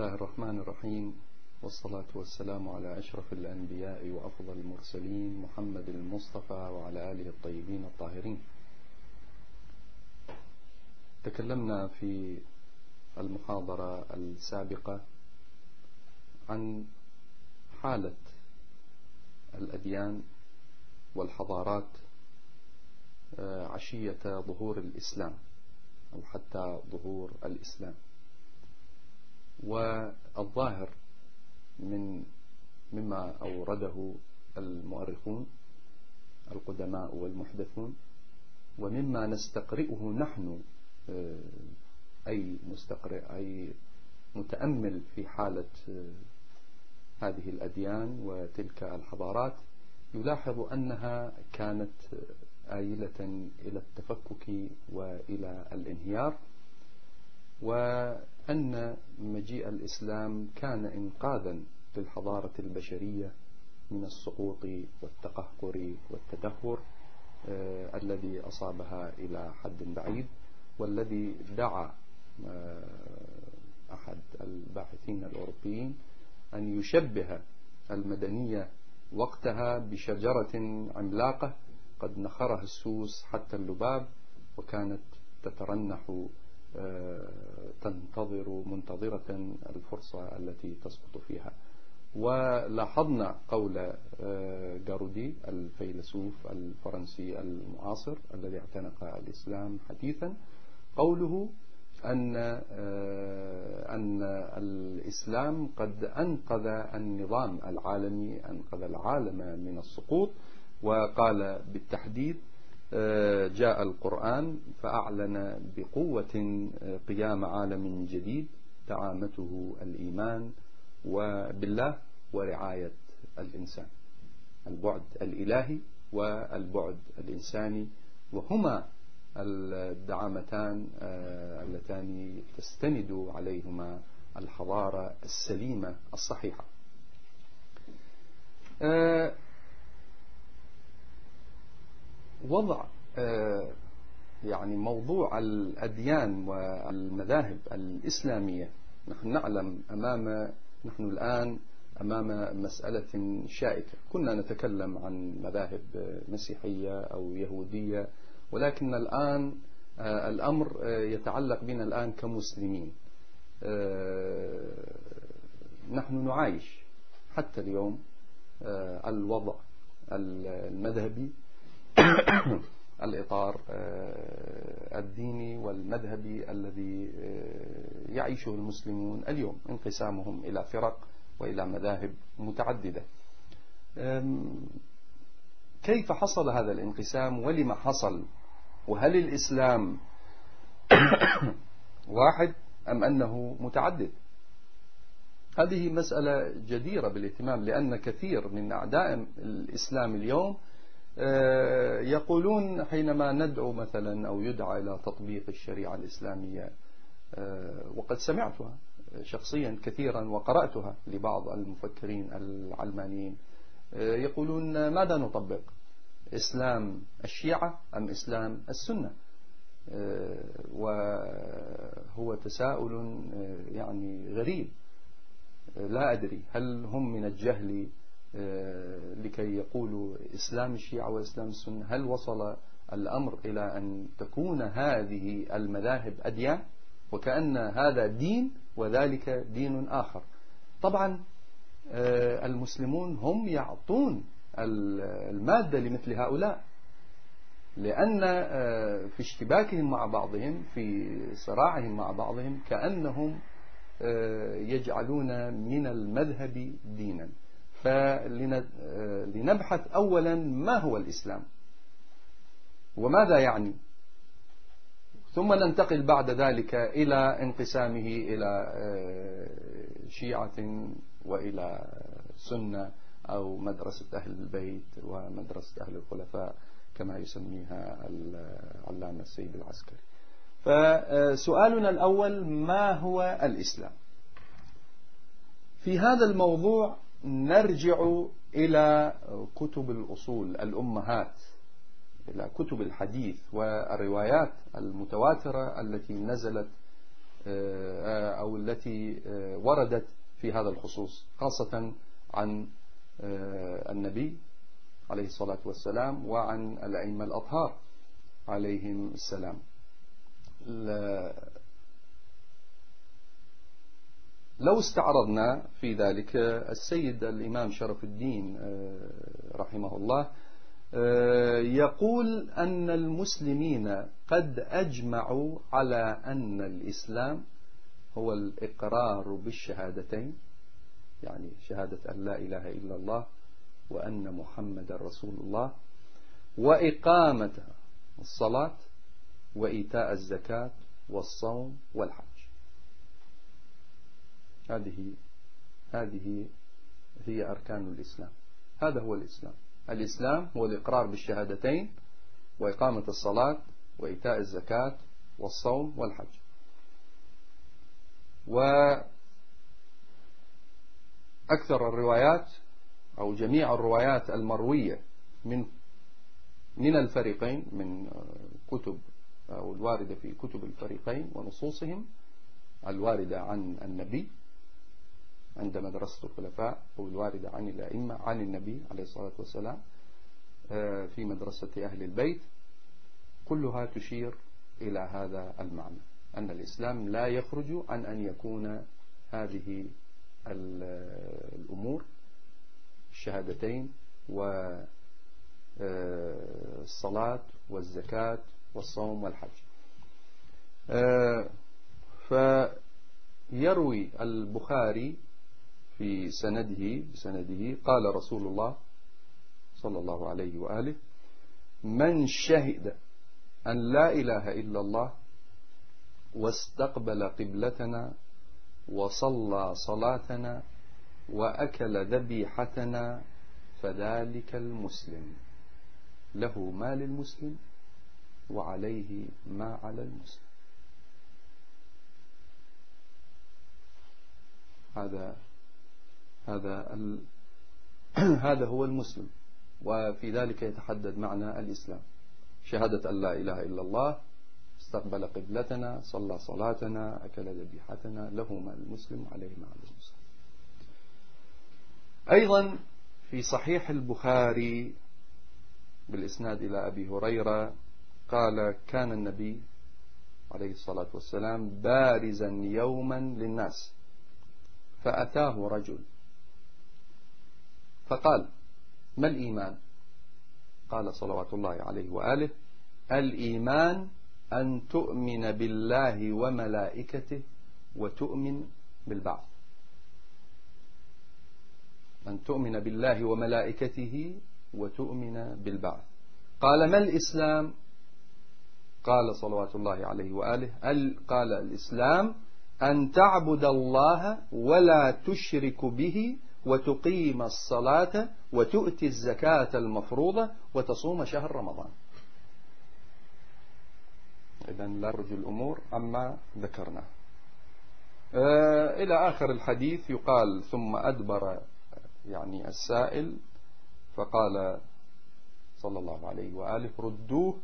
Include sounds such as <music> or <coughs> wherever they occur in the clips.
الله الرحمن الرحيم. والصلاة والسلام على أشرف الأنبياء وأفضل المرسلين محمد المصطفى وعلى آله الطيبين الطاهرين. تكلمنا في المحاضرة السابقة عن حالة الأديان والحضارات آه، عشية ظهور الإسلام أو حتى ظهور الإسلام. والظاهر من مما أورده المؤرخون القدماء والمحدثون ومما نستقرئه نحن آه، أي مستقرئ أي متأمل في حالة آه، هذه الأديان وتلك الحضارات يلاحظ أنها كانت آيلة إلى التفكك وإلى الانهيار وأن مجيء الإسلام كان إنقاذا للحضارة البشرية من السقوط والتقهقر والتدهور آه الذي أصابها إلى حد بعيد والذي دعا آه أحد الباحثين الأوروبيين أن يشبه المدنية وقتها بشجرة عملاقة قد نخرها السوس حتى اللباب وكانت تترنح تنتظر منتظرة الفرصة التي تسقط فيها. ولاحظنا قول آه، جارودي الفيلسوف الفرنسي المعاصر الذي اعتنق الإسلام حديثا قوله أن آه، أن الإسلام قد أنقذ النظام العالمي أنقذ العالم من السقوط وقال بالتحديد آه، جاء القرآن فأعلن بقوة آه، قيام عالم جديد دعامته الإيمان وبالله ورعاية الإنسان البعد الإلهي والبعد الإنساني. وهما الدعامتان آه، اللتان تستند عليهما الحضارة السليمة الصحيحة. وضع آه، يعني موضوع الأديان والمذاهب الإسلامية. نحن نعلم أمام نحن الآن أمام مسألة شائكة. كنا نتكلم عن مذاهب مسيحية أو يهودية ولكن الآن آه، الأمر آه، يتعلق بنا الآن كمسلمين. نحن نعايش حتى اليوم الوضع المذهبي <coughs> الإطار آه، الديني والمذهبي الذي آه، يعيشه المسلمون اليوم انقسامهم إلى فرق وإلى مذاهب متعددة. كيف حصل هذا الانقسام؟ ولما حصل؟ وهل الإسلام <coughs> واحد أم أنه متعدد؟ هذه مسألة جديرة بالاهتمام لأن كثير من أعداء الإسلام اليوم يقولون حينما ندعو مثلا أو يدعى إلى تطبيق الشريعة الإسلامية آه، وقد سمعتها شخصيا كثيرا وقرأتها لبعض المفكرين العلمانيين آه، يقولون ماذا نطبق؟ إسلام الشيعة أم إسلام السنة؟ وهو تساؤل يعني غريب. لا أدري هل هم من الجهل آه، لكي يقولوا إسلام الشيعة وإسلام السنة هل وصل الأمر إلى أن تكون هذه المذاهب أديان؟ وكأن هذا دين وذلك دين آخر. طبعا آه، المسلمون هم يعطون المادة لمثل هؤلاء لأن آه، في اشتباكهم مع بعضهم في صراعهم مع بعضهم كأنهم يجعلون من المذهب دينا. فلنبحث أولا ما هو الإسلام وماذا يعني. ثم ننتقل بعد ذلك إلى انقسامه إلى آه، شيعة وإلى سنة أو مدرسة أهل البيت ومدرسة أهل الخلفاء كما يسميها العلامة السيد العسكري. فسؤالنا الأول ما هو الإسلام؟ في هذا الموضوع نرجع إلى كتب الأصول الأمهات إلى كتب الحديث والروايات المتواترة التي نزلت أو التي وردت في هذا الخصوص خاصة عن النبي عليه الصلاة والسلام وعن الأئمة الأطهار عليهم السلام. لو استعرضنا في ذلك السيد الإمام شرف الدين آه، رحمه الله آه، يقول أن المسلمين قد أجمعوا على أن الإسلام هو الإقرار بالشهادتين يعني شهادة أن لا إله إلا الله وأن محمد رسول الله وإقامة الصلاة وإيتاء الزكاة والصوم والحج. هذه هذه هي أركان الإسلام. هذا هو الإسلام. الإسلام هو الإقرار بالشهادتين وإقامة الصلاة وإيتاء الزكاة والصوم والحج. وأكثر الروايات أو جميع الروايات المروية من من الفريقين من كتب أو الواردة في كتب الفريقين ونصوصهم الواردة عن النبي عند مدرسة الخلفاء أو الواردة عن الأئمة عن النبي عليه الصلاة والسلام آه، في مدرسة أهل البيت. كلها تشير إلى هذا المعنى أن الإسلام لا يخرج عن أن يكون هذه الأمور الشهادتين والصلاة آه، والزكاة والصوم والحج. آه، فيروي البخاري في سنده سنده قال رسول الله صلى الله عليه وآله من شهد أن لا إله إلا الله واستقبل قبلتنا وصلى صلاتنا وأكل ذبيحتنا فذلك المسلم. له ما للمسلم وعليه ما على المسلم. هذا هذا ال... <clears throat> هذا هو المسلم. وفي ذلك يتحدد معنى الإسلام. شهادة أن لا إله إلا الله استقبل قبلتنا صلى صلاتنا أكل ذبيحتنا له ما المسلم عليه ما المسلم. أيضا في صحيح البخاري بالإسناد إلى أبي هريرة قال كان النبي عليه الصلاة والسلام بارزا يوما للناس فأتاه رجل فقال ما الإيمان؟ قال صلوات الله عليه وآله الإيمان أن تؤمن بالله وملائكته وتؤمن بالبعث أن تؤمن بالله وملائكته وتؤمن بالبعث قال ما الإسلام؟ قال صلوات الله عليه وآله قال الإسلام أن تعبد الله ولا تشرك به وتقيم الصلاة وتؤتي الزكاة المفروضة وتصوم شهر رمضان. إذا لا رجل الأمور عما ذكرنا. آه، إلى آخر الحديث يقال ثم أدبر يعني السائل فقال صلى الله عليه وآله ردوه.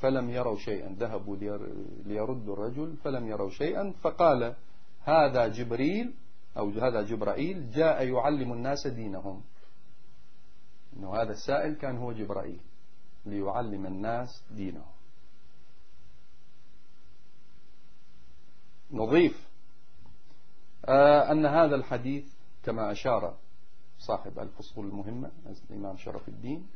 فلم يروا شيئا. ذهبوا ليردوا الرجل فلم يروا شيئا فقال هذا جبريل أو هذا جبرائيل جاء يعلم الناس دينهم. إنه هذا السائل كان هو جبرائيل ليعلم الناس دينهم. نضيف آه، أن هذا الحديث كما أشار صاحب الفصول المهمة الإمام شرف الدين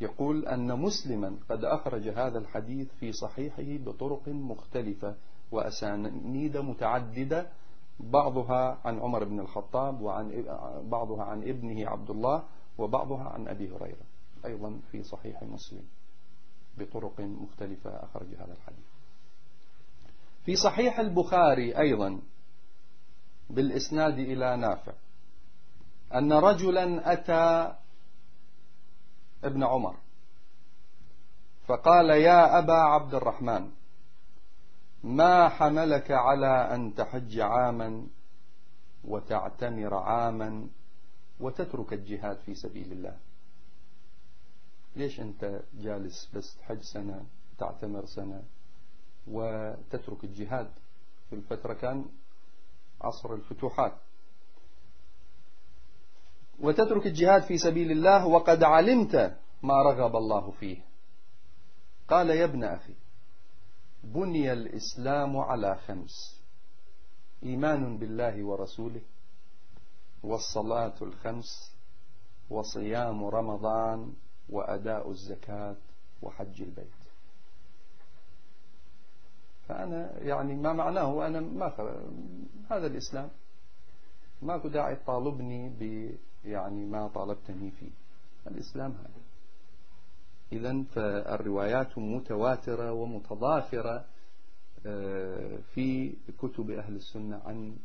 يقول أن مسلما قد أخرج هذا الحديث في صحيحه بطرق مختلفة وأسانيد متعددة بعضها عن عمر بن الخطاب وعن بعضها عن ابنه عبد الله وبعضها عن أبي هريرة أيضا في صحيح مسلم بطرق مختلفة أخرج هذا الحديث. في صحيح البخاري أيضا بالإسناد إلى نافع أن رجلا أتى ابن عمر فقال يا أبا عبد الرحمن ما حملك على أن تحج عاما وتعتمر عاما وتترك الجهاد في سبيل الله؟ ليش أنت جالس بس تحج سنة تعتمر سنة وتترك الجهاد في الفترة كان عصر الفتوحات؟ وتترك الجهاد في سبيل الله وقد علمت ما رغب الله فيه. قال يا ابن أخي بني الإسلام على خمس. إيمان بالله ورسوله والصلاة الخمس وصيام رمضان وأداء الزكاة وحج البيت. فأنا يعني ما معناه أنا ما هذا الإسلام. ماكو داعي تطالبني ب يعني ما طالبتني فيه. الإسلام هذا. إذا فالروايات متواترة ومتضافرة آه، في كتب أهل السنة عن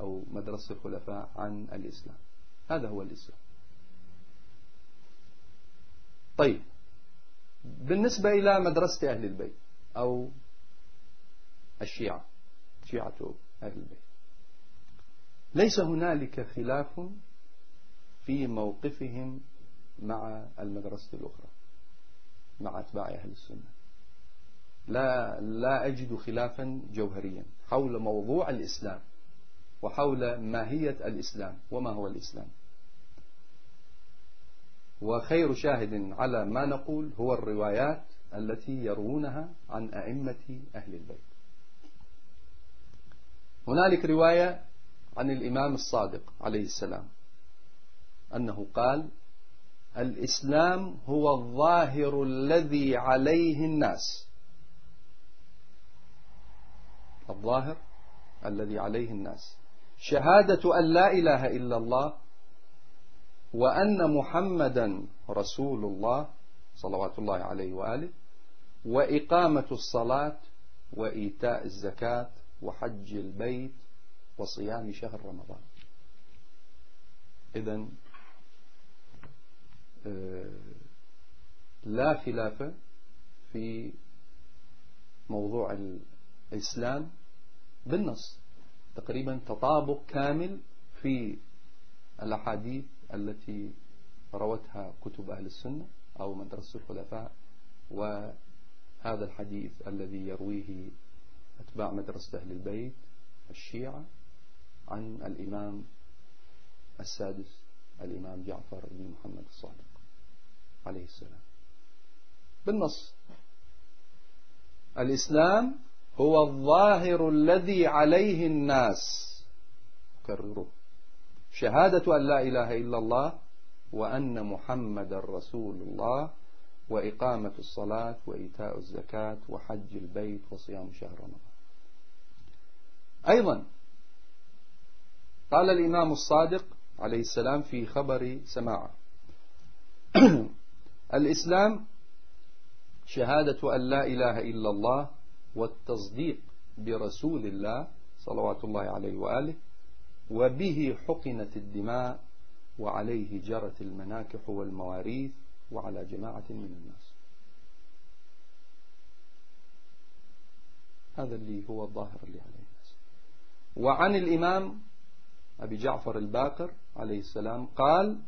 أو مدرسة الخلفاء عن الإسلام. هذا هو الإسلام. طيب بالنسبة إلى مدرسة أهل البيت أو الشيعة شيعة أهل البيت ليس هنالك خلاف في موقفهم مع المدرسة الأخرى. مع أتباع أهل السنة. لا لا أجد خلافا جوهريا حول موضوع الإسلام وحول ماهية الإسلام وما هو الإسلام. وخير شاهد على ما نقول هو الروايات التي يروونها عن أئمة أهل البيت. هنالك رواية عن الإمام الصادق عليه السلام أنه قال الإسلام هو الظاهر الذي عليه الناس. الظاهر الذي عليه الناس. شهادة أن لا إله إلا الله وأن محمدا رسول الله صلوات الله عليه وآله وإقامة الصلاة وإيتاء الزكاة وحج البيت وصيام شهر رمضان. إذا لا خلاف في موضوع الإسلام بالنص. تقريبا تطابق كامل في الأحاديث التي روتها كتب أهل السنة أو مدرسة الخلفاء وهذا الحديث الذي يرويه أتباع مدرسة أهل البيت الشيعة عن الإمام السادس الإمام جعفر بن محمد الصادق. عليه السلام. بالنص. الإسلام هو الظاهر الذي عليه الناس. كرروا. شهادة أن لا إله إلا الله وأن محمد رسول الله وإقامة الصلاة وإيتاء الزكاة وحج البيت وصيام شهر رمضان. أيضا قال الإمام الصادق عليه السلام في خبر سماعة. <clears throat> الإسلام شهادة أن لا إله إلا الله والتصديق برسول الله صلوات الله عليه وآله وبه حقنت الدماء وعليه جرت المناكح والمواريث وعلى جماعة من الناس. هذا اللي هو الظاهر اللي عليه الناس. وعن الإمام أبي جعفر الباقر عليه السلام قال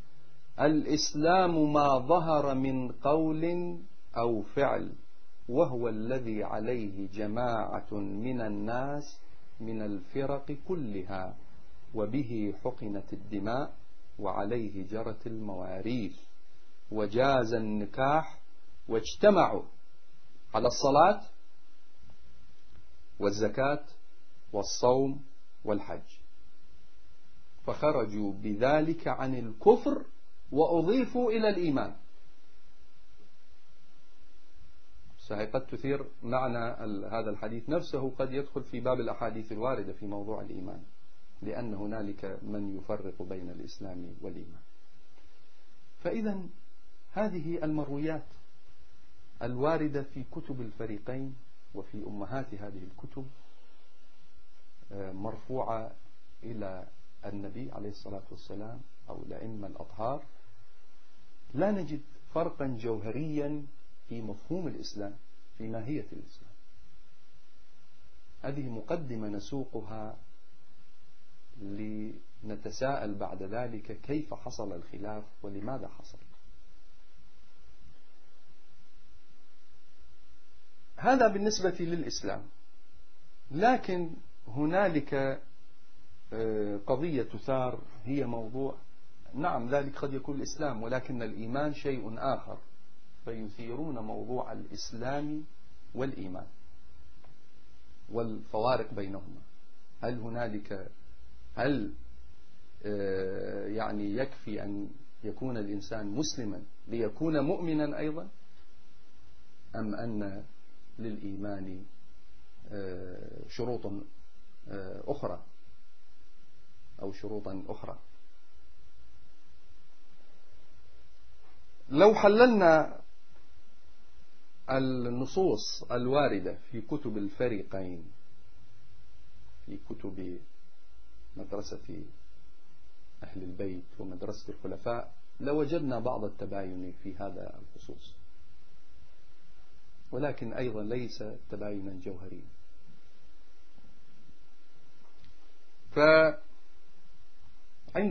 الإسلام ما ظهر من قول أو فعل وهو الذي عليه جماعة من الناس من الفرق كلها وبه حقنت الدماء وعليه جرت المواريث. وجاز النكاح واجتمعوا على الصلاة والزكاة والصوم والحج. فخرجوا بذلك عن الكفر وأضيفوا إلى الإيمان. قد تثير معنى هذا الحديث نفسه قد يدخل في باب الأحاديث الواردة في موضوع الإيمان لأن هنالك من يفرق بين الإسلام والإيمان. فإذا هذه المرويات الواردة في كتب الفريقين وفي أمهات هذه الكتب آه، مرفوعة إلى النبي عليه الصلاة والسلام أو الأئمة الأطهار لا نجد فرقا جوهريا في مفهوم الإسلام في ماهية الإسلام. هذه مقدمة نسوقها لنتساءل بعد ذلك كيف حصل الخلاف ولماذا حصل. هذا بالنسبة للإسلام. لكن هنالك آه، قضية تثار هي موضوع نعم ذلك قد يكون الإسلام ولكن الإيمان شيء آخر فيثيرون موضوع الإسلام والإيمان والفوارق بينهما. هل هنالك هل آه، يعني يكفي أن يكون الإنسان مسلما ليكون مؤمنا أيضا؟ أم أن للإيمان آه، شروط آه، أخرى أو شروطا أخرى؟ لو حللنا النصوص الواردة في كتب الفريقين في كتب مدرسة أهل البيت ومدرسة الخلفاء لوجدنا بعض التباين في هذا الخصوص. ولكن أيضا ليس تباينا جوهريا فعند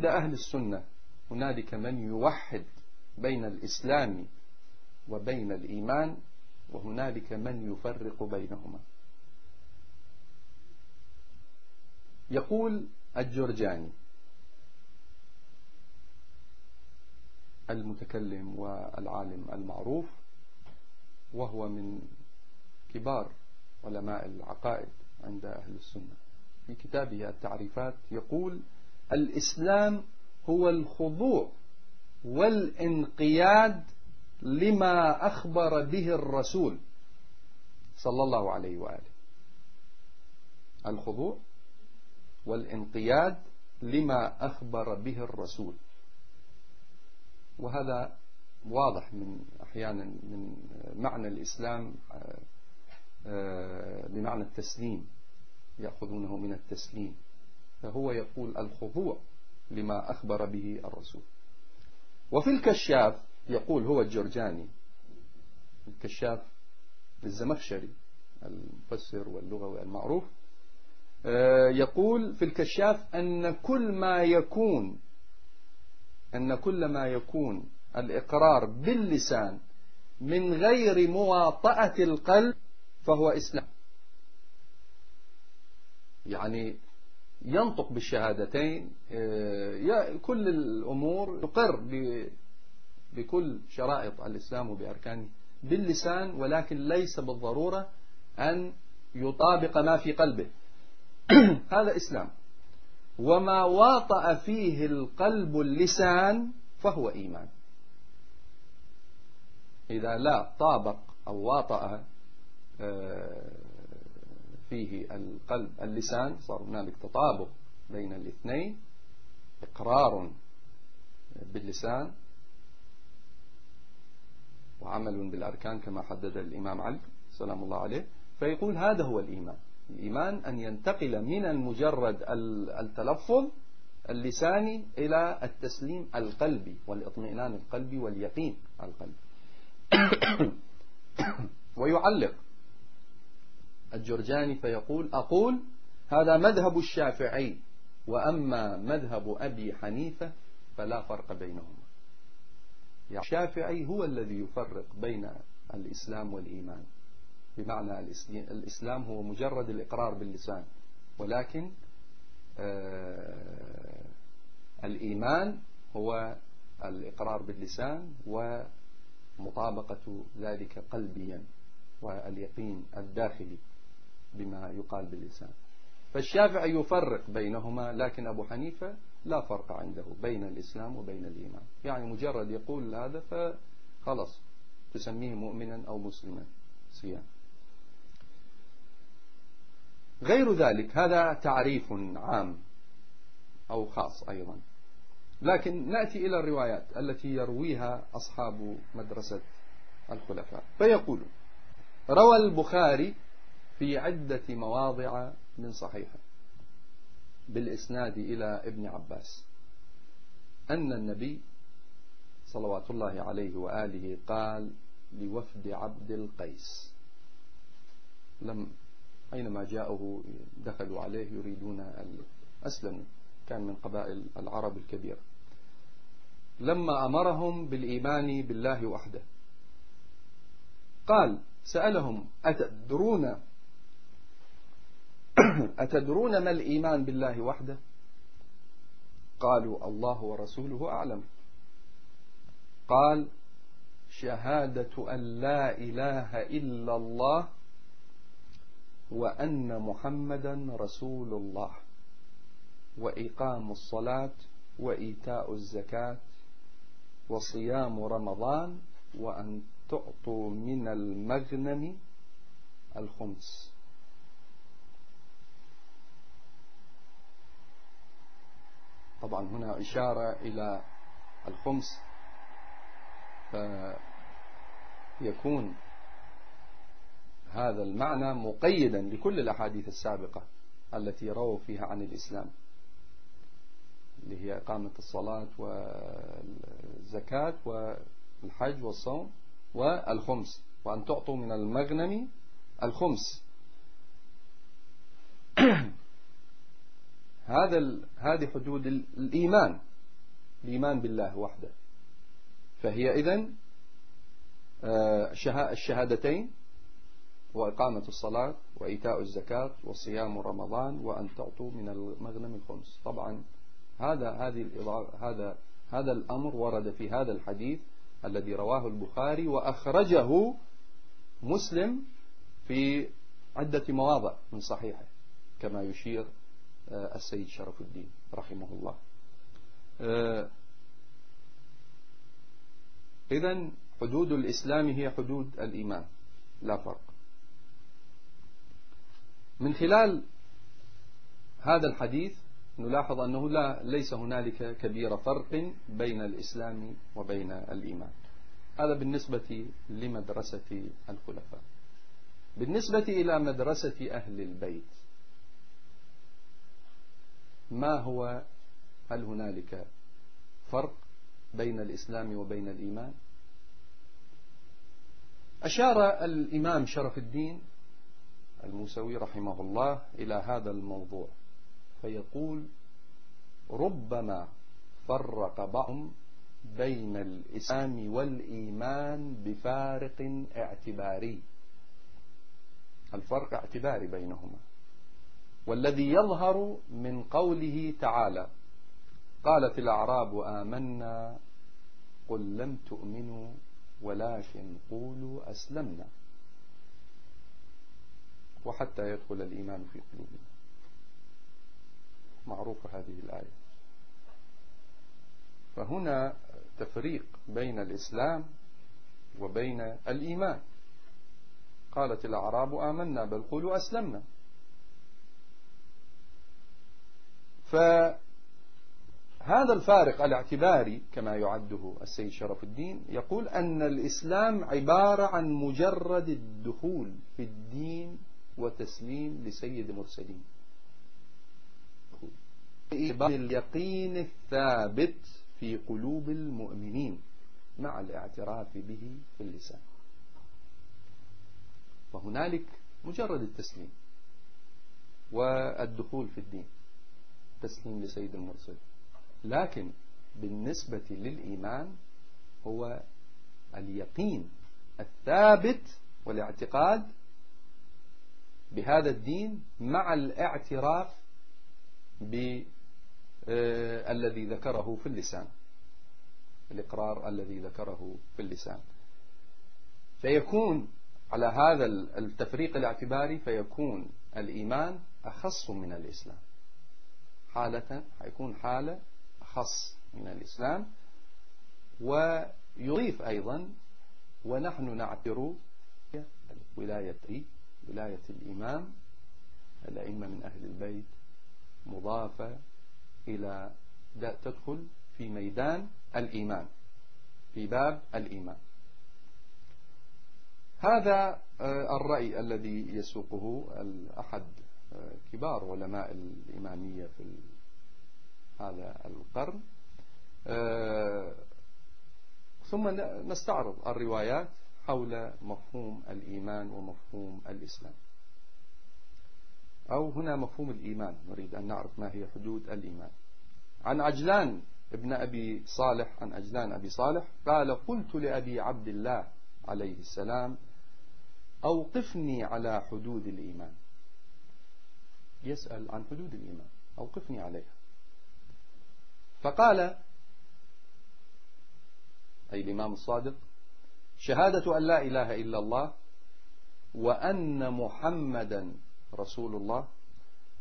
أهل السنة هنالك من يوحد بين الإسلام وبين الإيمان وهنالك من يفرق بينهما. يقول الجرجاني المتكلم والعالم المعروف وهو من كبار علماء العقائد عند أهل السنة. في كتابه التعريفات يقول الإسلام هو الخضوع والانقياد لما أخبر به الرسول صلى الله عليه وآله. الخضوع والانقياد لما أخبر به الرسول. وهذا واضح من أحيانا من معنى الإسلام آه، بمعنى التسليم يأخذونه من التسليم. فهو يقول الخضوع لما أخبر به الرسول. وفي الكشاف يقول هو الجرجاني. الكشاف للزمخشري المفسر واللغوي المعروف آه، يقول في الكشاف أن كل ما يكون أن كل ما يكون الإقرار باللسان من غير مواطأة القلب فهو إسلام. يعني ينطق بالشهادتين آه، كل الأمور يقر بكل شرائط الإسلام وبأركانه باللسان ولكن ليس بالضرورة أن يطابق ما في قلبه. <clears throat> هذا إسلام. وما واطأ فيه القلب اللسان فهو إيمان. إذا لا طابق أو واطأ آه، فيه القلب اللسان صار هنالك تطابق بين الاثنين إقرار باللسان وعمل بالأركان كما حدد الإمام علي سلام الله عليه. فيقول هذا هو الإيمان. الإيمان أن ينتقل من المجرد التلفظ اللساني إلى التسليم القلبي والإطمئنان القلبي واليقين القلبي. <coughs> ويعلق الجرجاني فيقول أقول هذا مذهب الشافعي وأما مذهب أبي حنيفة فلا فرق بينهما. يعني الشافعي هو الذي يفرق بين الإسلام والإيمان بمعنى الإسلام هو مجرد الإقرار باللسان ولكن آه، الإيمان هو الإقرار باللسان ومطابقة ذلك قلبيا واليقين الداخلي. بما يقال باللسان. فالشافعي يفرق بينهما لكن أبو حنيفة لا فرق عنده بين الإسلام وبين الإيمان. يعني مجرد يقول هذا فخلص تسميه مؤمنا أو مسلما سيان غير ذلك هذا تعريف عام أو خاص أيضا. لكن نأتي إلى الروايات التي يرويها أصحاب مدرسة الخلفاء. فيقول روى البخاري في عدة مواضع من صحيحة بالإسناد إلى ابن عباس. أن النبي صلوات الله عليه وآله قال لوفد عبد القيس. لم أينما جاءه دخلوا عليه يريدون أسلموا كان من قبائل العرب الكبيرة لما أمرهم بالإيمان بالله وحده قال سألهم أتدرون <coughs> أتدرون ما الإيمان بالله وحده؟ قالوا الله ورسوله أعلم. قال شهادة أن لا إله إلا الله وأن محمدا رسول الله وإقام الصلاة وإيتاء الزكاة وصيام رمضان وأن تعطوا من المغنم الخمس طبعا هنا إشارة إلى الخمس فيكون هذا المعنى مقيدا لكل الأحاديث السابقة التي رووا فيها عن الإسلام اللي هي إقامة الصلاة والزكاة والحج والصوم والخمس. وأن تعطوا من المغنم الخمس. <clears throat> هذا هذه حدود الإيمان. الإيمان بالله وحده. فهي إذن آه، الشهادتين وإقامة الصلاة وإيتاء الزكاة وصيام رمضان وأن تعطوا من المغنم الخمس طبعا هذا هذه هذا هذا الأمر ورد في هذا الحديث الذي رواه البخاري وأخرجه مسلم في عدة مواضع من صحيحه كما يشير السيد شرف الدين رحمه الله. آه، إذا حدود الإسلام هي حدود الإيمان لا فرق. من خلال هذا الحديث نلاحظ أنه لا ليس هنالك كبير فرق بين الإسلام وبين الإيمان. هذا بالنسبة لمدرسة الخلفاء. بالنسبة إلى مدرسة أهل البيت ما هو هل هنالك فرق بين الإسلام وبين الإيمان؟ أشار الإمام شرف الدين الموسوي رحمه الله إلى هذا الموضوع فيقول ربما فرق بعض بين الإسلام والإيمان بفارق اعتباري. الفرق اعتباري بينهما. والذي يظهر من قوله تعالى قالت الأعراب آمنا قل لم تؤمنوا ولكن قولوا أسلمنا. وحتى يدخل الإيمان في قلوبنا. معروفة هذه الآية. فهنا تفريق بين الإسلام وبين الإيمان. قالت الأعراب آمنا بل قولوا أسلمنا. فهذا الفارق الاعتباري كما يعده السيد شرف الدين يقول أن الإسلام عبارة عن مجرد الدخول في الدين وتسليم لسيد المرسلين. اليقين الثابت في قلوب المؤمنين مع الاعتراف به في اللسان. فهنالك مجرد التسليم والدخول في الدين. تسليم لسيد المرسل. لكن بالنسبة للإيمان هو اليقين الثابت والاعتقاد بهذا الدين مع الاعتراف بالذي ذكره في اللسان. الإقرار الذي ذكره في اللسان. فيكون على هذا التفريق الاعتباري فيكون الإيمان أخص من الإسلام. حالة حيكون حالة أخص من الإسلام ويضيف أيضا ونحن نعتبر ولاية ولاية الإمام الأئمة من أهل البيت مضافة إلى تدخل في ميدان الإيمان في باب الإيمان. هذا آه، الرأي الذي يسوقه أحد كبار علماء الإمامية في هذا القرن. آه، ثم نستعرض الروايات حول مفهوم الإيمان ومفهوم الإسلام. أو هنا مفهوم الإيمان نريد أن نعرف ما هي حدود الإيمان. عن عجلان ابن أبي صالح عن عجلان أبي صالح قال قلت لأبي عبد الله عليه السلام أوقفني على حدود الإيمان. يسأل عن حدود الإيمان. أوقفني عليها. فقال أي الإمام الصادق شهادة أن لا إله إلا الله وأن محمدا رسول الله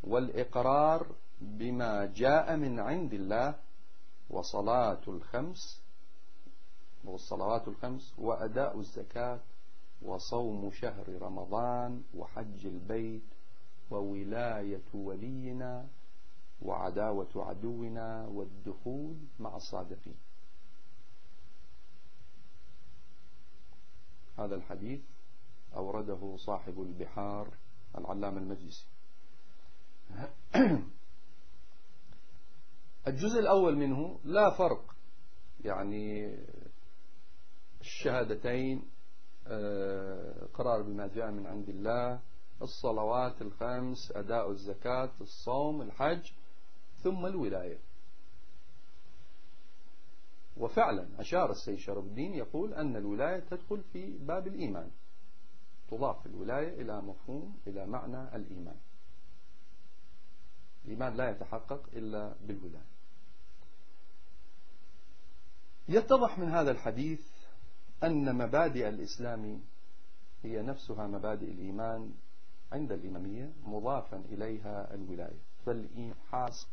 والإقرار بما جاء من عند الله وصلاة الخمس والصلوات الخمس وأداء الزكاة وصوم شهر رمضان وحج البيت وولاية ولينا وعداوة عدونا والدخول مع الصادقين. هذا الحديث أورده صاحب البحار العلام المجلسي. <clears throat> الجزء الأول منه لا فرق يعني الشهادتين آه، قرار بما جاء من عند الله الصلوات الخمس أداء الزكاة الصوم الحج ثم الولاية. وفعلا أشار السيد شرف الدين يقول أن الولاية تدخل في باب الإيمان. تضاف الولاية إلى مفهوم إلى معنى الإيمان. الإيمان لا يتحقق إلا بالولاية. يتضح من هذا الحديث أن مبادئ الإسلام هي نفسها مبادئ الإيمان عند الإمامية مضافا إليها الولاية فالإيحاص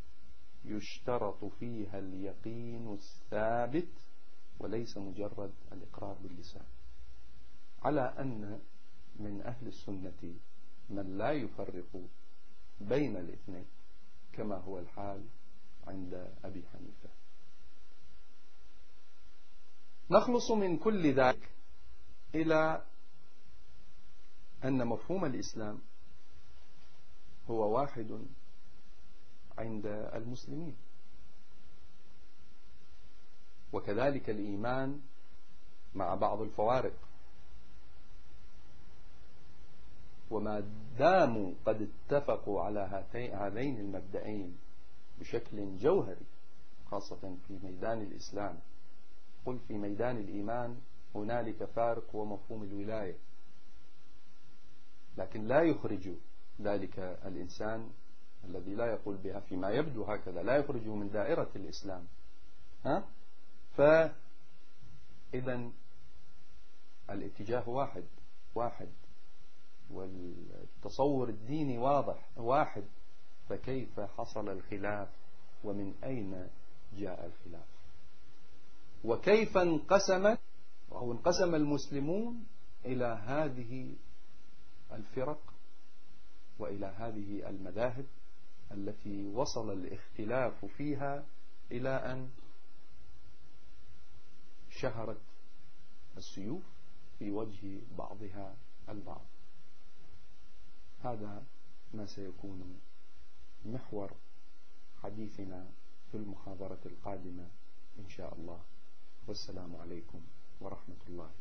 يشترط فيها اليقين الثابت وليس مجرد الإقرار باللسان. على أن من أهل السنة من لا يفرق بين الاثنين كما هو الحال عند أبي حنيفة. نخلص من كل ذلك إلى أن مفهوم الإسلام هو واحد عند المسلمين. وكذلك الإيمان مع بعض الفوارق. وما داموا قد اتفقوا على هذين المبدأين بشكل جوهري خاصة في ميدان الإسلام. قل في ميدان الإيمان هنالك فارق ومفهوم الولاية. لكن لا يخرج ذلك الإنسان الذي لا يقول بها فيما يبدو هكذا لا يخرج من دائرة الإسلام ها؟ فإذا الاتجاه واحد واحد والتصور الديني واضح واحد فكيف حصل الخلاف ومن أين جاء الخلاف وكيف انقسمت أو انقسم المسلمون إلى هذه الفرق وإلى هذه المذاهب التي وصل الاختلاف فيها إلى أن شهرت السيوف في وجه بعضها البعض. هذا ما سيكون محور حديثنا في المحاضرة القادمة إن شاء الله. والسلام عليكم ورحمة الله.